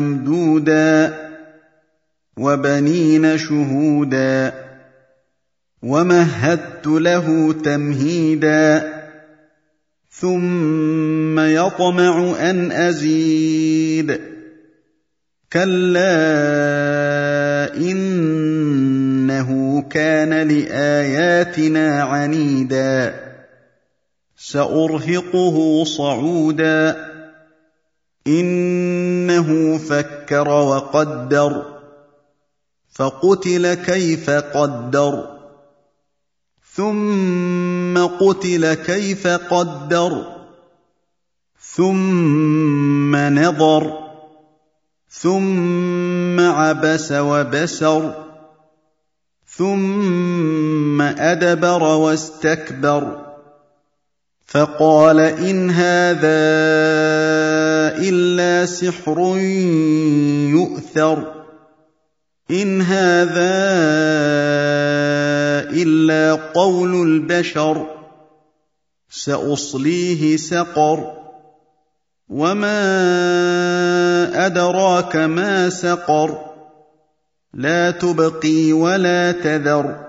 ممدودا وبنين شهودا ومهدت له تمهيدا ثم يطمع أن أزيد كلا إنه كان لآياتنا عنيدا سأرهقه صعودا إنه فكر وقدر فقتل كيف قدر ثم قتل كيف قدر ثم نظر ثم عبس وبسر ثم أدبر واستكبر فقال إن هذا إلا سحر يؤثر. إن هذا إلا قول البشر سأصليه سقر. وما أدراك ما سقر لا تبقي ولا تذر.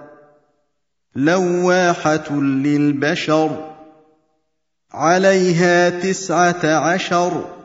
لواحة للبشر عليها تسعة عشر.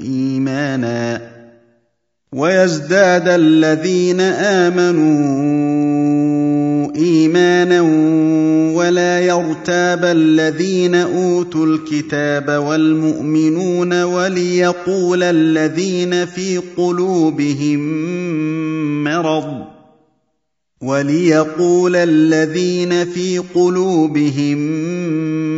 إيمانا ويزداد الذين آمنوا إيمانا ولا يرتاب الذين أوتوا الكتاب والمؤمنون وليقول الذين في قلوبهم مرض وليقول الذين في قلوبهم مرض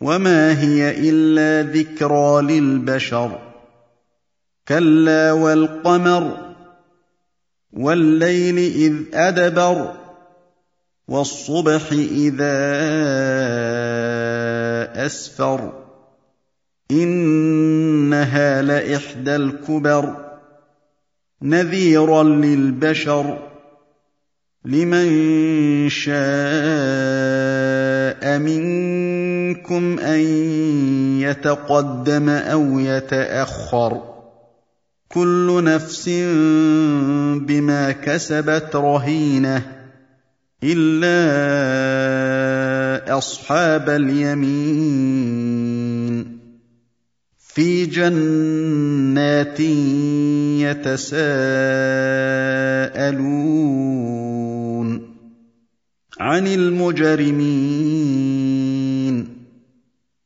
وما هي الا ذكرى للبشر كلا والقمر والليل اذ ادبر والصبح اذا اسفر انها لاحدى الكبر نذيرا للبشر لمن شاء منكم أن يتقدم أو يتأخر. كل نفس بما كسبت رهينة إلا أصحاب اليمين. في جنات يتساءلون عن المجرمين.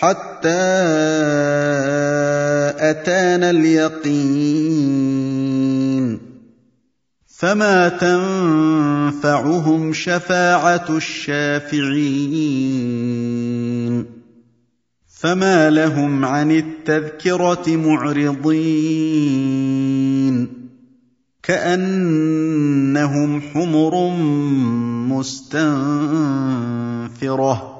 حتى أتانا اليقين. فما تنفعهم شفاعة الشافعين. فما لهم عن التذكرة معرضين. كأنهم حمر مستنفرة.